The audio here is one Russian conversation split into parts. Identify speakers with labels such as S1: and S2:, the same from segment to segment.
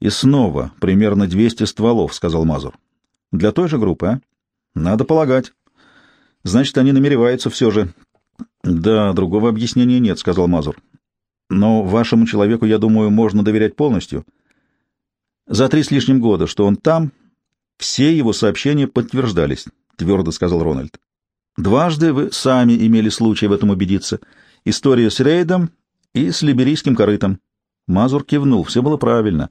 S1: И снова примерно 200 стволов, — сказал Мазур. Для той же группы, а? Надо полагать. Значит, они намереваются все же. Да, другого объяснения нет, — сказал Мазур. Но вашему человеку, я думаю, можно доверять полностью. За три с лишним года, что он там, все его сообщения подтверждались, — твердо сказал Рональд. Дважды вы сами имели случай в этом убедиться. История с рейдом и с либерийским корытом. Мазур кивнул, все было правильно.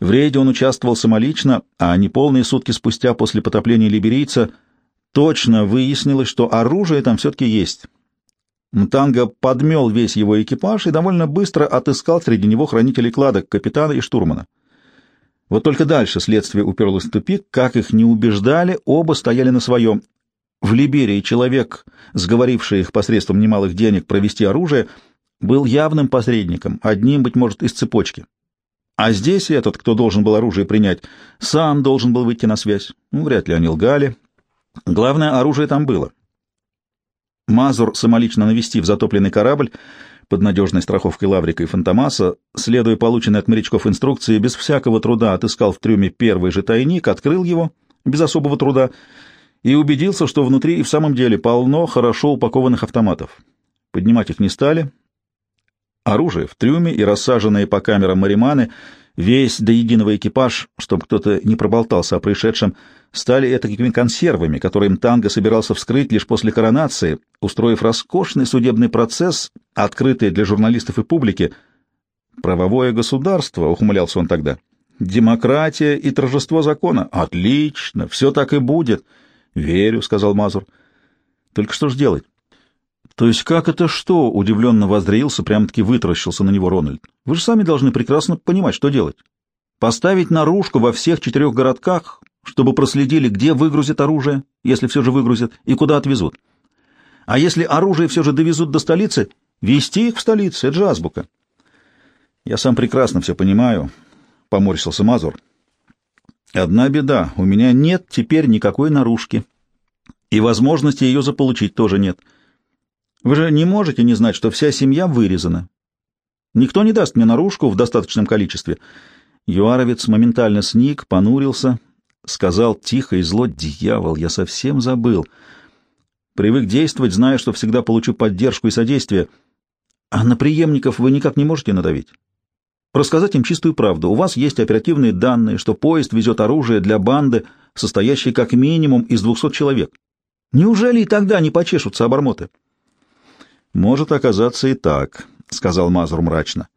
S1: В рейде он участвовал самолично, а неполные сутки спустя после потопления либерийца точно выяснилось, что оружие там все-таки есть. Мтанга подмел весь его экипаж и довольно быстро отыскал среди него хранителей кладок, капитана и штурмана. Вот только дальше следствие уперлось в тупик, как их не убеждали, оба стояли на своем, в Либерии человек, сговоривший их посредством немалых денег провести оружие, был явным посредником, одним, быть может, из цепочки. А здесь этот, кто должен был оружие принять, сам должен был выйти на связь. Ну, вряд ли они лгали. Главное, оружие там было. Мазур, самолично навестив затопленный корабль под надежной страховкой Лаврика и Фантомаса, следуя полученной от морячков инструкции, без всякого труда отыскал в трюме первый же тайник, открыл его без особого труда и убедился, что внутри и в самом деле полно хорошо упакованных автоматов. Поднимать их не стали. Оружие в трюме и рассаженные по камерам мариманы, весь до единого экипаж, чтобы кто-то не проболтался о происшедшем, стали этакими консервами, которые Танго собирался вскрыть лишь после коронации, устроив роскошный судебный процесс, открытый для журналистов и публики. «Правовое государство», — ухмылялся он тогда, — «демократия и торжество закона. Отлично, все так и будет». «Верю», — сказал Мазур. «Только что ж делать?» «То есть как это что?» — удивленно воздрился, прям-таки вытаращился на него Рональд. «Вы же сами должны прекрасно понимать, что делать. Поставить наружку во всех четырех городках, чтобы проследили, где выгрузят оружие, если все же выгрузят, и куда отвезут. А если оружие все же довезут до столицы, везти их в столицу — это же азбука». «Я сам прекрасно все понимаю», — поморщился Мазур. Одна беда, у меня нет теперь никакой наружки, и возможности ее заполучить тоже нет. Вы же не можете не знать, что вся семья вырезана. Никто не даст мне наружку в достаточном количестве. Юаровец моментально сник, понурился, сказал тихо и зло, «Дьявол, я совсем забыл. Привык действовать, зная, что всегда получу поддержку и содействие. А на преемников вы никак не можете надавить?» Рассказать им чистую правду. У вас есть оперативные данные, что поезд везет оружие для банды, состоящей как минимум из двухсот человек. Неужели и тогда не почешутся обормоты? Может оказаться и так, сказал Мазур мрачно.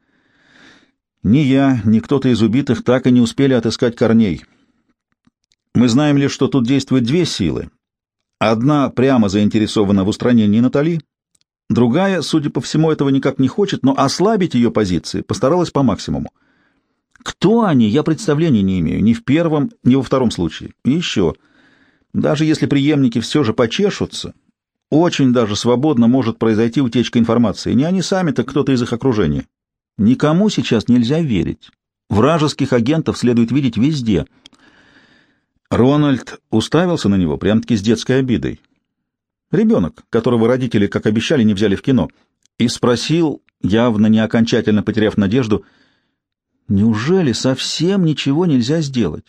S1: Ни я, ни кто-то из убитых так и не успели отыскать корней. Мы знаем лишь, что тут действуют две силы. Одна прямо заинтересована в устранении Натали, Другая, судя по всему, этого никак не хочет, но ослабить ее позиции постаралась по максимуму. Кто они, я представления не имею, ни в первом, ни во втором случае. И еще, даже если преемники все же почешутся, очень даже свободно может произойти утечка информации. Не они сами, так кто-то из их окружения. Никому сейчас нельзя верить. Вражеских агентов следует видеть везде. Рональд уставился на него прям-таки с детской обидой. Ребенок, которого родители, как обещали, не взяли в кино, и спросил, явно не окончательно потеряв надежду, «Неужели совсем ничего нельзя сделать?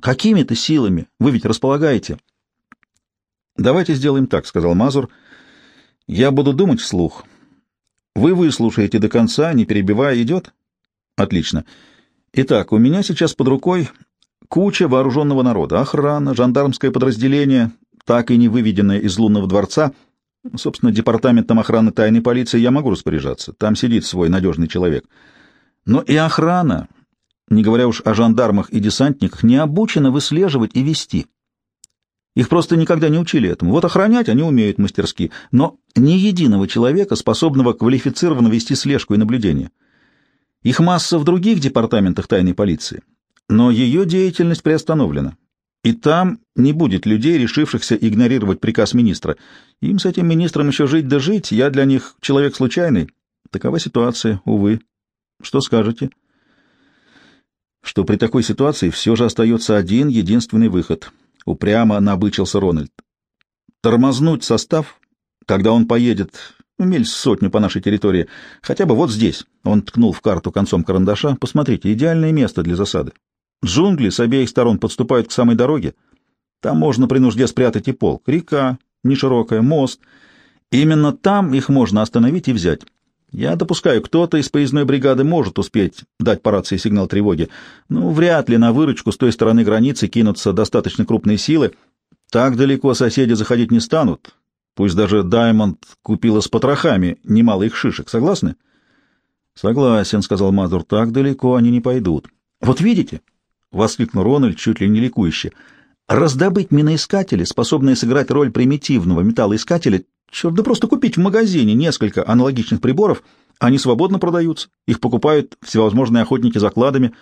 S1: Какими-то силами? Вы ведь располагаете?» «Давайте сделаем так», — сказал Мазур. «Я буду думать вслух. Вы выслушаете до конца, не перебивая, идет?» «Отлично. Итак, у меня сейчас под рукой куча вооруженного народа, охрана, жандармское подразделение, так и не выведенная из лунного дворца. Собственно, департаментом охраны тайной полиции я могу распоряжаться. Там сидит свой надежный человек. Но и охрана, не говоря уж о жандармах и десантниках, не обучена выслеживать и вести. Их просто никогда не учили этому. Вот охранять они умеют мастерски, но ни единого человека, способного квалифицированно вести слежку и наблюдение. Их масса в других департаментах тайной полиции, но ее деятельность приостановлена. И там не будет людей, решившихся игнорировать приказ министра. Им с этим министром еще жить да жить, я для них человек случайный. Такова ситуация, увы. Что скажете? Что при такой ситуации все же остается один единственный выход. Упрямо набычился Рональд. Тормознуть состав, когда он поедет Миль сотню по нашей территории. Хотя бы вот здесь. Он ткнул в карту концом карандаша. Посмотрите, идеальное место для засады. Джунгли с обеих сторон подступают к самой дороге. Там можно при нужде спрятать и полк. Река, неширокая, мост. Именно там их можно остановить и взять. Я допускаю, кто-то из поездной бригады может успеть дать по рации сигнал тревоги, но вряд ли на выручку с той стороны границы кинутся достаточно крупные силы. Так далеко соседи заходить не станут. Пусть даже Даймонд купила с потрохами немало их шишек. Согласны? — Согласен, — сказал Мазур. — Так далеко они не пойдут. — Вот видите? — воскликнул Рональд чуть ли не ликующе. — Раздобыть миноискатели, способные сыграть роль примитивного металлоискателя, черт, да просто купить в магазине несколько аналогичных приборов, они свободно продаются. Их покупают всевозможные охотники закладами.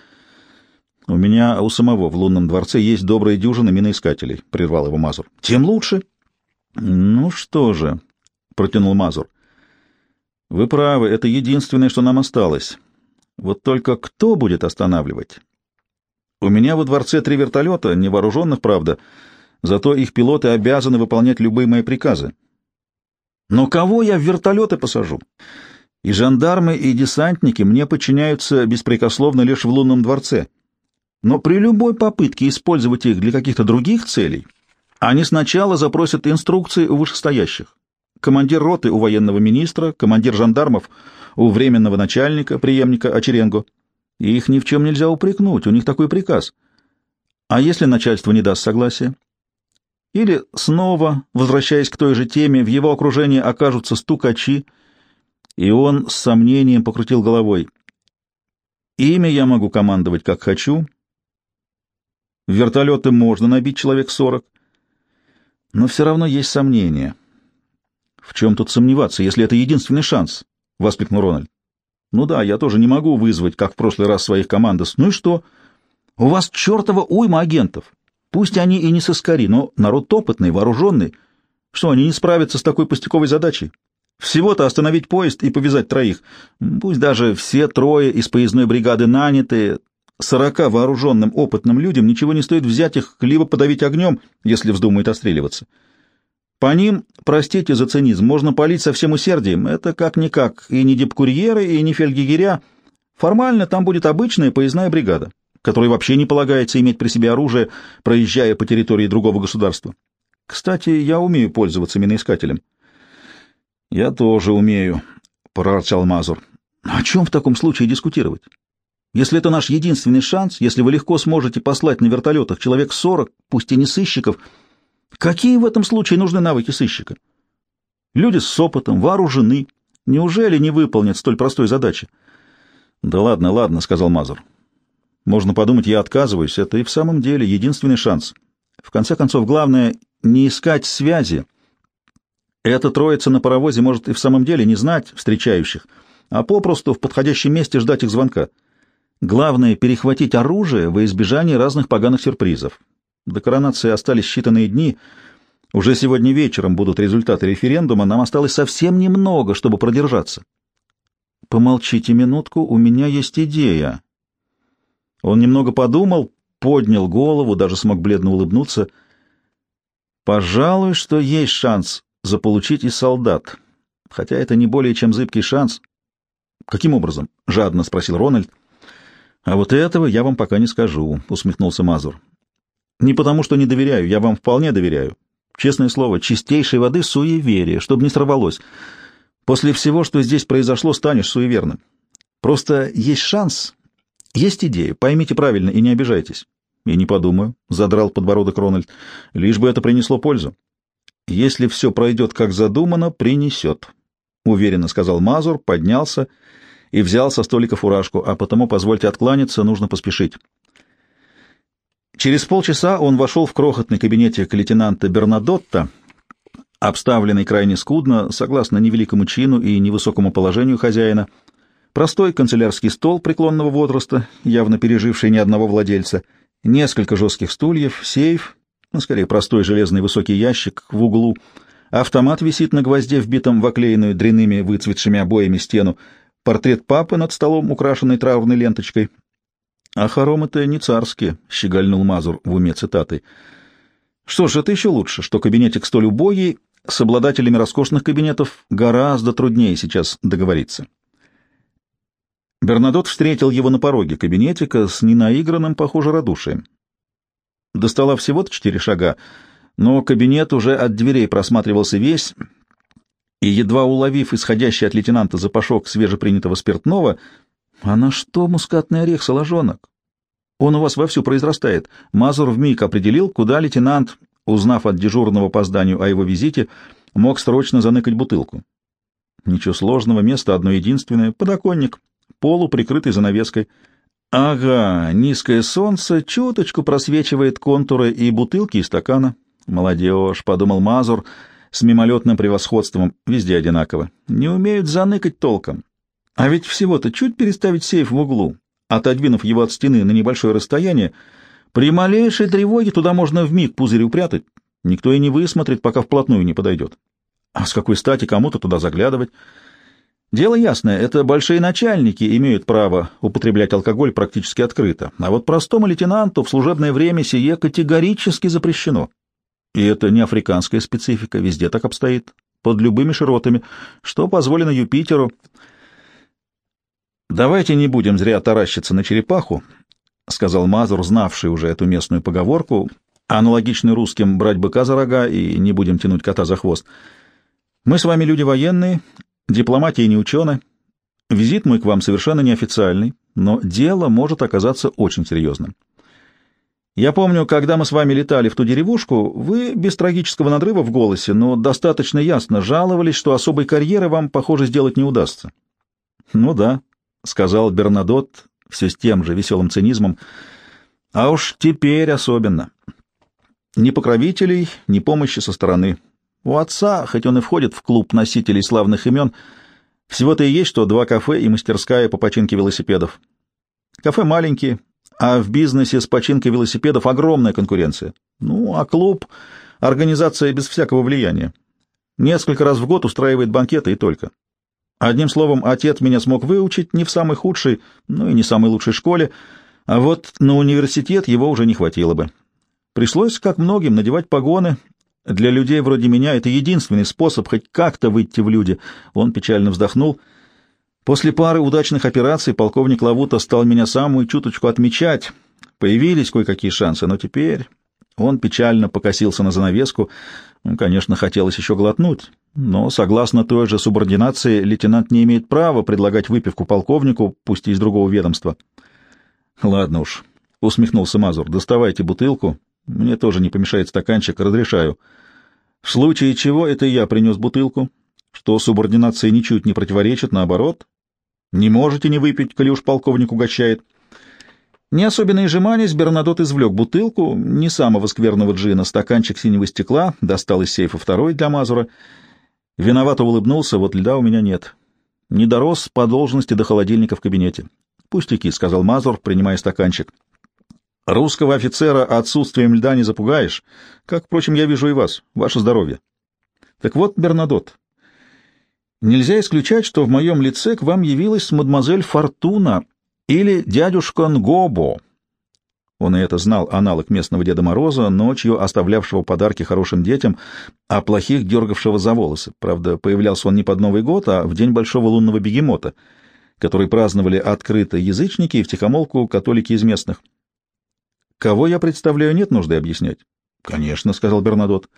S1: — У меня у самого в лунном дворце есть добрая дюжина миноискателей, — прервал его Мазур. — Тем лучше. — «Ну что же», — протянул Мазур, — «вы правы, это единственное, что нам осталось. Вот только кто будет останавливать? У меня во дворце три вертолета, невооруженных, правда, зато их пилоты обязаны выполнять любые мои приказы. Но кого я в вертолеты посажу? И жандармы, и десантники мне подчиняются беспрекословно лишь в лунном дворце. Но при любой попытке использовать их для каких-то других целей они сначала запросят инструкции у вышестоящих. Командир роты у военного министра, командир жандармов у временного начальника, преемника Очеренго. Их ни в чем нельзя упрекнуть, у них такой приказ. А если начальство не даст согласия? Или снова, возвращаясь к той же теме, в его окружении окажутся стукачи, и он с сомнением покрутил головой. Ими я могу командовать, как хочу. В вертолеты можно набить человек сорок. Но все равно есть сомнения. В чем тут сомневаться, если это единственный шанс? — воскликнул Рональд. — Ну да, я тоже не могу вызвать, как в прошлый раз, своих командос. Ну и что? У вас чертова уйма агентов. Пусть они и не соскари, но народ опытный, вооруженный. Что, они не справятся с такой пустяковой задачей? Всего-то остановить поезд и повязать троих. Пусть даже все трое из поездной бригады нанятые, Сорока вооруженным опытным людям ничего не стоит взять их, либо подавить огнем, если вздумают отстреливаться. По ним, простите за цинизм, можно палить со всем усердием. Это как-никак и не дипкурьеры, и не фельдъегеря. Формально там будет обычная поездная бригада, которой вообще не полагается иметь при себе оружие, проезжая по территории другого государства. Кстати, я умею пользоваться миноискателем. — Я тоже умею, — проворчал Мазур. — О чем в таком случае дискутировать? Если это наш единственный шанс, если вы легко сможете послать на вертолетах человек сорок, пусть и не сыщиков, какие в этом случае нужны навыки сыщика? Люди с опытом, вооружены. Неужели не выполнят столь простой задачи? — Да ладно, ладно, — сказал Мазур. — Можно подумать, я отказываюсь. Это и в самом деле единственный шанс. В конце концов, главное — не искать связи. Эта троица на паровозе может и в самом деле не знать встречающих, а попросту в подходящем месте ждать их звонка. Главное — перехватить оружие во избежание разных поганых сюрпризов. До коронации остались считанные дни. Уже сегодня вечером будут результаты референдума. Нам осталось совсем немного, чтобы продержаться. Помолчите минутку, у меня есть идея. Он немного подумал, поднял голову, даже смог бледно улыбнуться. Пожалуй, что есть шанс заполучить и солдат. Хотя это не более чем зыбкий шанс. Каким образом? — жадно спросил Рональд. «А вот этого я вам пока не скажу», — усмехнулся Мазур. «Не потому, что не доверяю, я вам вполне доверяю. Честное слово, чистейшей воды суеверие, чтобы не сорвалось. После всего, что здесь произошло, станешь суеверным. Просто есть шанс, есть идея, поймите правильно и не обижайтесь». «И не подумаю», — задрал подбородок Рональд, — «лишь бы это принесло пользу». «Если все пройдет, как задумано, принесет», — уверенно сказал Мазур, поднялся и взял со столика фуражку, а потому, позвольте откланяться, нужно поспешить. Через полчаса он вошел в крохотный кабинетик лейтенанта Бернадотта, обставленный крайне скудно, согласно невеликому чину и невысокому положению хозяина. Простой канцелярский стол преклонного возраста, явно переживший ни одного владельца, несколько жестких стульев, сейф, ну, скорее простой железный высокий ящик в углу, автомат висит на гвозде, вбитом в оклеенную дряными выцветшими обоями стену, портрет папы над столом, украшенный траурной ленточкой. — А хоромы-то не царские, — щегольнул Мазур в уме цитатой. Что ж, это еще лучше, что кабинетик столь убогий, С обладателями роскошных кабинетов гораздо труднее сейчас договориться. Бернадот встретил его на пороге кабинетика с ненаигранным, похоже, радушием. До стола всего-то четыре шага, но кабинет уже от дверей просматривался весь, и, едва уловив исходящий от лейтенанта запашок свежепринятого спиртного, «А на что мускатный орех, соложонок? Он у вас вовсю произрастает». Мазур вмиг определил, куда лейтенант, узнав от дежурного по зданию о его визите, мог срочно заныкать бутылку. Ничего сложного, место одно единственное — подоконник, полу, прикрытый занавеской. Ага, низкое солнце чуточку просвечивает контуры и бутылки, и стакана. Молодежь, — подумал Мазур, с мимолетным превосходством, везде одинаково. Не умеют заныкать толком. А ведь всего-то чуть переставить сейф в углу, отодвинув его от стены на небольшое расстояние, при малейшей тревоге туда можно вмиг пузырь упрятать. Никто и не высмотрит, пока вплотную не подойдет. А с какой стати кому-то туда заглядывать? Дело ясное, это большие начальники имеют право употреблять алкоголь практически открыто, а вот простому лейтенанту в служебное время сие категорически запрещено. И это не африканская специфика, везде так обстоит, под любыми широтами, что позволено Юпитеру. «Давайте не будем зря таращиться на черепаху», — сказал Мазур, знавший уже эту местную поговорку, аналогичный русским «брать быка за рога» и «не будем тянуть кота за хвост». «Мы с вами люди военные, Дипломатия не ученая. Визит мой к вам совершенно неофициальный, но дело может оказаться очень серьезным. Я помню, когда мы с вами летали в ту деревушку, вы без трагического надрыва в голосе, но достаточно ясно жаловались, что особой карьеры вам, похоже, сделать не удастся. — Ну да, — сказал Бернадот все с тем же веселым цинизмом, — а уж теперь особенно. Ни покровителей, ни помощи со стороны. У отца, хоть он и входит в клуб носителей славных имен, всего-то и есть что два кафе и мастерская по починке велосипедов. Кафе маленькие, а в бизнесе с починкой велосипедов огромная конкуренция. Ну, а клуб — организация без всякого влияния. Несколько раз в год устраивает банкеты и только. Одним словом, отец меня смог выучить не в самой худшей, ну и не самой лучшей школе, а вот на университет его уже не хватило бы. Пришлось, как многим, надевать погоны для людей вроде меня это единственный способ хоть как-то выйти в люди. Он печально вздохнул. После пары удачных операций полковник Лавута стал меня самую чуточку отмечать. Появились кое-какие шансы, но теперь... Он печально покосился на занавеску. Ну, конечно, хотелось еще глотнуть, но, согласно той же субординации, лейтенант не имеет права предлагать выпивку полковнику, пусть и из другого ведомства. — Ладно уж, — усмехнулся Мазур, — доставайте бутылку. Мне тоже не помешает стаканчик, разрешаю. — в случае чего это я принес бутылку, что субординация ничуть не противоречит, наоборот. Не можете не выпить, коли уж полковник угощает. Не особенно и жеманясь, Бернадот извлек бутылку, не самого скверного джина, стаканчик синего стекла, достал из сейфа второй для Мазура. Виновато улыбнулся, вот льда у меня нет. Не дорос по должности до холодильника в кабинете. «Пустяки», — сказал Мазур, принимая стаканчик. Русского офицера отсутствием льда не запугаешь, как, впрочем, я вижу и вас. Ваше здоровье. Так вот, Бернадот, нельзя исключать, что в моем лице к вам явилась мадемуазель Фортуна или дядюшка Нгобо. Он и это знал, аналог местного Деда Мороза, ночью оставлявшего подарки хорошим детям, а плохих дергавшего за волосы. Правда, появлялся он не под Новый год, а в день Большого лунного бегемота, который праздновали открыто язычники и втихомолку католики из местных. Кого я представляю, нет нужды объяснять. — Конечно, — сказал Бернадот.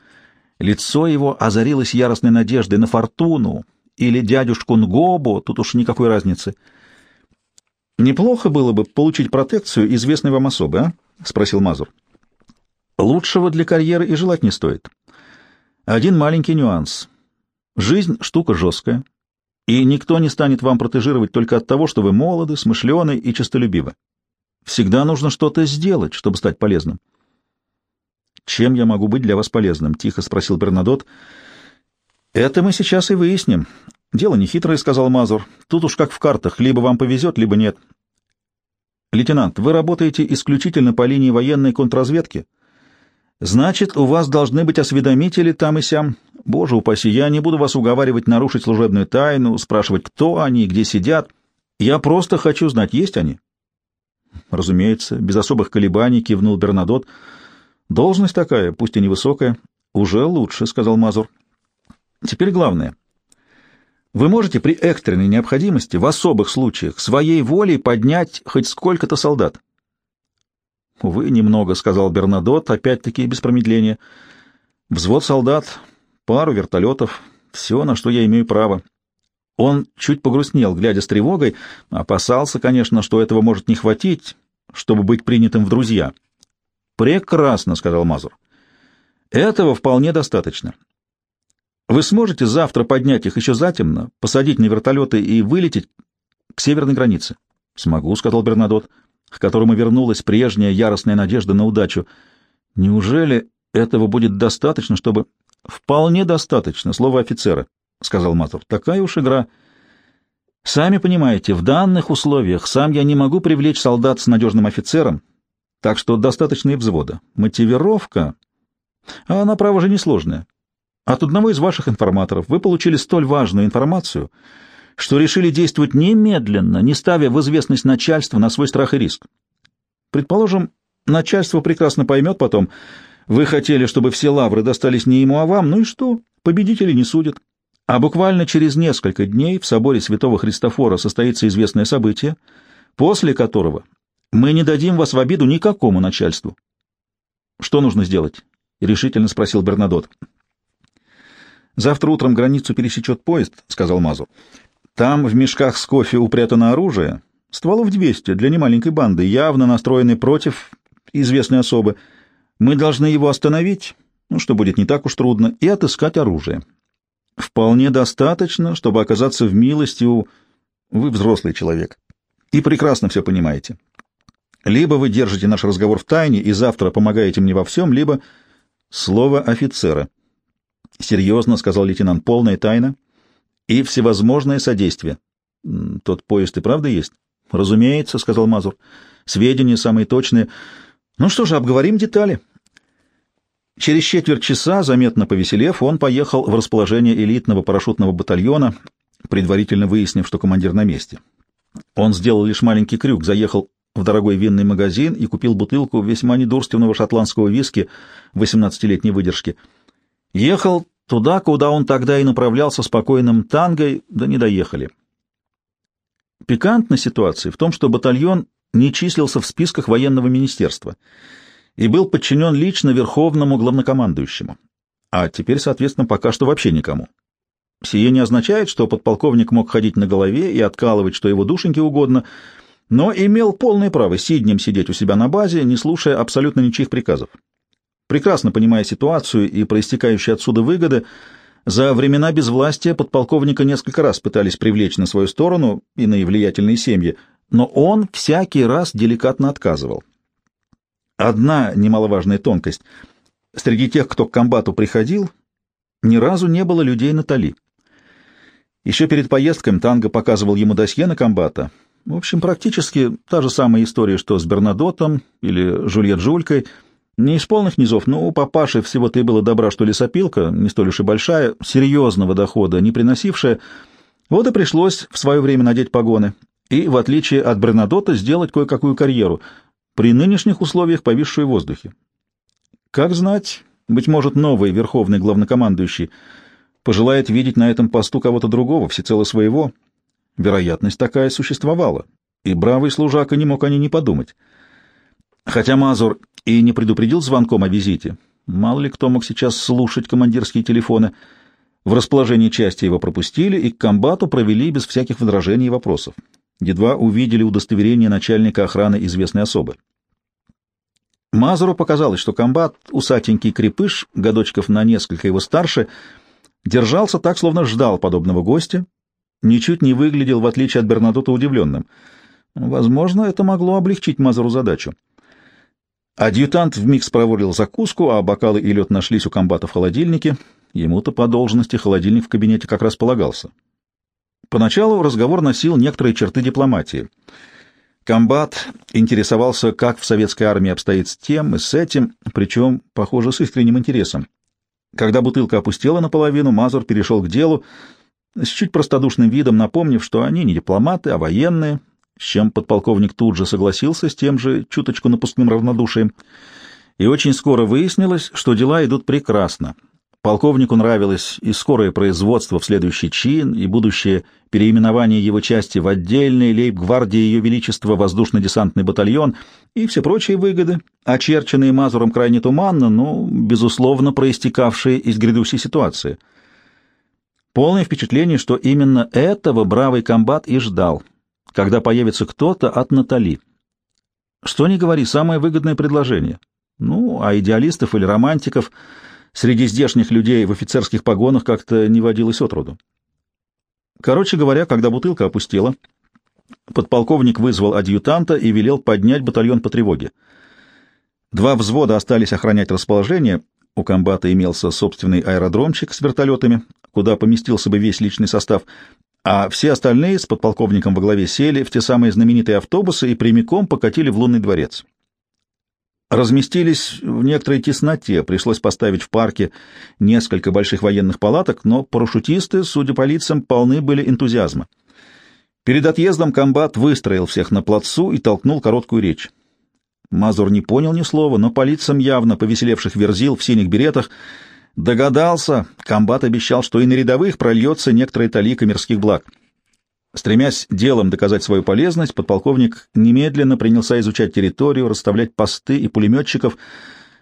S1: Лицо его озарилось яростной надеждой на фортуну или дядюшку Нгобо, тут уж никакой разницы. — Неплохо было бы получить протекцию известной вам особы, а? — спросил Мазур. — Лучшего для карьеры и желать не стоит. Один маленький нюанс. Жизнь — штука жесткая, и никто не станет вам протежировать только от того, что вы молоды, смышлены и честолюбивы. Всегда нужно что-то сделать, чтобы стать полезным. «Чем я могу быть для вас полезным?» — тихо спросил Бернадот. «Это мы сейчас и выясним. Дело нехитрое», — сказал Мазур. «Тут уж как в картах, либо вам повезет, либо нет». «Лейтенант, вы работаете исключительно по линии военной контрразведки?» «Значит, у вас должны быть осведомители там и сям. Боже упаси, я не буду вас уговаривать нарушить служебную тайну, спрашивать, кто они, где сидят. Я просто хочу знать, есть они?» Разумеется, без особых колебаний кивнул Бернадот. Должность такая, пусть и невысокая. Уже лучше, сказал Мазур. Теперь главное. Вы можете при экстренной необходимости в особых случаях своей волей поднять хоть сколько-то солдат. «Увы, немного», — сказал Бернадот, опять-таки без промедления. «Взвод солдат, пару вертолетов, все, на что я имею право». Он чуть погрустнел, глядя с тревогой, опасался, конечно, что этого может не хватить, чтобы быть принятым в друзья. «Прекрасно», — сказал Мазур. «Этого вполне достаточно. Вы сможете завтра поднять их еще затемно, посадить на вертолеты и вылететь к северной границе?» «Смогу», — сказал Бернадот к которому вернулась прежняя яростная надежда на удачу. Неужели этого будет достаточно, чтобы... — Вполне достаточно, слово офицера, — сказал Матов. — Такая уж игра. Сами понимаете, в данных условиях сам я не могу привлечь солдат с надежным офицером, так что достаточно и взвода. Мотивировка... А она, право же, несложная. От одного из ваших информаторов вы получили столь важную информацию, что решили действовать немедленно, не ставя в известность начальства на свой страх и риск. Предположим, начальство прекрасно поймет потом, вы хотели, чтобы все лавры достались не ему, а вам, ну и что, победители не судят. А буквально через несколько дней в соборе святого Христофора состоится известное событие, после которого мы не дадим вас в обиду никакому начальству. — Что нужно сделать? — решительно спросил Бернадот. — Завтра утром границу пересечет поезд, — сказал Мазур. Там в мешках с кофе упрятано оружие, стволов 200 для немаленькой банды, явно настроенной против известной особы. Мы должны его остановить, ну, что будет не так уж трудно, и отыскать оружие. Вполне достаточно, чтобы оказаться в милости у... Вы взрослый человек и прекрасно все понимаете. Либо вы держите наш разговор в тайне и завтра помогаете мне во всем, либо... Слово офицера. Серьезно, — сказал лейтенант, — полная тайна — и всевозможное содействие. Тот поезд и правда есть? Разумеется, сказал Мазур. Сведения самые точные. Ну что же, обговорим детали. Через четверть часа, заметно повеселев, он поехал в расположение элитного парашютного батальона, предварительно выяснив, что командир на месте. Он сделал лишь маленький крюк, заехал в дорогой винный магазин и купил бутылку весьма недурственного шотландского виски 18-летней выдержки. Ехал Туда, куда он тогда и направлялся спокойным тангой, да не доехали. Пикантная ситуация в том, что батальон не числился в списках военного министерства и был подчинен лично верховному главнокомандующему, а теперь, соответственно, пока что вообще никому. Сие не означает, что подполковник мог ходить на голове и откалывать, что его душеньке угодно, но имел полное право сиднем сидеть у себя на базе, не слушая абсолютно ничьих приказов. Прекрасно понимая ситуацию и проистекающие отсюда выгоды, за времена безвластия подполковника несколько раз пытались привлечь на свою сторону иные влиятельные семьи, но он всякий раз деликатно отказывал. Одна немаловажная тонкость. Среди тех, кто к комбату приходил, ни разу не было людей Натали. Еще перед поездкой Танго показывал ему досье на комбата. В общем, практически та же самая история, что с Бернадотом или Жульет Жулькой — не из полных низов, но у папаши всего-то и было добра, что лесопилка, не столь уж и большая, серьезного дохода не приносившая, вот и пришлось в свое время надеть погоны и, в отличие от Бернадота, сделать кое-какую карьеру, при нынешних условиях повисшую в воздухе. Как знать, быть может, новый верховный главнокомандующий пожелает видеть на этом посту кого-то другого, всецело своего. Вероятность такая существовала, и бравый служака не мог о ней не подумать. Хотя Мазур и не предупредил звонком о визите. Мало ли кто мог сейчас слушать командирские телефоны. В расположении части его пропустили и к комбату провели без всяких возражений и вопросов. Едва увидели удостоверение начальника охраны известной особы. Мазуру показалось, что комбат, усатенький крепыш, годочков на несколько его старше, держался так, словно ждал подобного гостя, ничуть не выглядел, в отличие от Бернадота, удивленным. Возможно, это могло облегчить Мазуру задачу. Адъютант вмиг спроворил закуску, а бокалы и лед нашлись у комбата в холодильнике. Ему-то по должности холодильник в кабинете как раз полагался. Поначалу разговор носил некоторые черты дипломатии. Комбат интересовался, как в советской армии обстоит с тем и с этим, причем, похоже, с искренним интересом. Когда бутылка опустела наполовину, Мазур перешел к делу, с чуть простодушным видом напомнив, что они не дипломаты, а военные, с чем подполковник тут же согласился с тем же чуточку напускным равнодушием. И очень скоро выяснилось, что дела идут прекрасно. Полковнику нравилось и скорое производство в следующий чин, и будущее переименование его части в отдельный лейб-гвардии Ее Величества воздушно-десантный батальон и все прочие выгоды, очерченные Мазуром крайне туманно, но, безусловно, проистекавшие из грядущей ситуации. Полное впечатление, что именно этого бравый комбат и ждал, когда появится кто-то от Натали. Что ни говори, самое выгодное предложение. Ну, а идеалистов или романтиков — среди здешних людей в офицерских погонах как-то не водилось отроду. Короче говоря, когда бутылка опустела, подполковник вызвал адъютанта и велел поднять батальон по тревоге. Два взвода остались охранять расположение, у комбата имелся собственный аэродромчик с вертолетами, куда поместился бы весь личный состав, а все остальные с подполковником во главе сели в те самые знаменитые автобусы и прямиком покатили в лунный дворец. Разместились в некоторой тесноте, пришлось поставить в парке несколько больших военных палаток, но парашютисты, судя по лицам, полны были энтузиазма. Перед отъездом комбат выстроил всех на плацу и толкнул короткую речь. Мазур не понял ни слова, но по лицам явно повеселевших верзил в синих беретах догадался, комбат обещал, что и на рядовых прольется некоторая талика мирских благ. Стремясь делом доказать свою полезность, подполковник немедленно принялся изучать территорию, расставлять посты и пулеметчиков,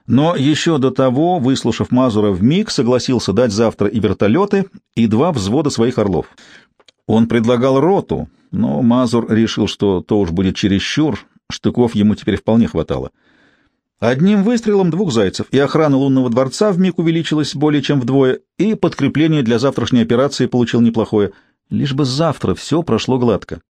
S1: но еще до того, выслушав Мазура в миг, согласился дать завтра и вертолеты, и два взвода своих орлов. Он предлагал роту, но Мазур решил, что то уж будет чересчур, штыков ему теперь вполне хватало. Одним выстрелом двух зайцев, и охрана лунного дворца вмиг увеличилась более чем вдвое, и подкрепление для завтрашней операции получил неплохое — Лишь бы завтра все прошло гладко.